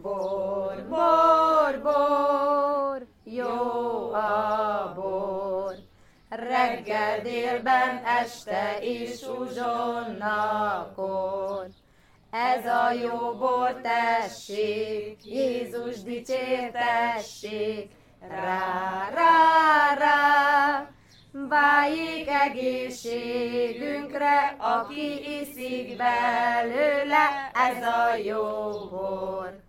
Bor, bor, bor, jó a bor. Reggel, délben, este is uzsonnakor. Ez a jó bor, tessék, Jézus dicsértessék, rá, rá, rá. Váljék egészségünkre, aki iszik belőle, ez a jó bor.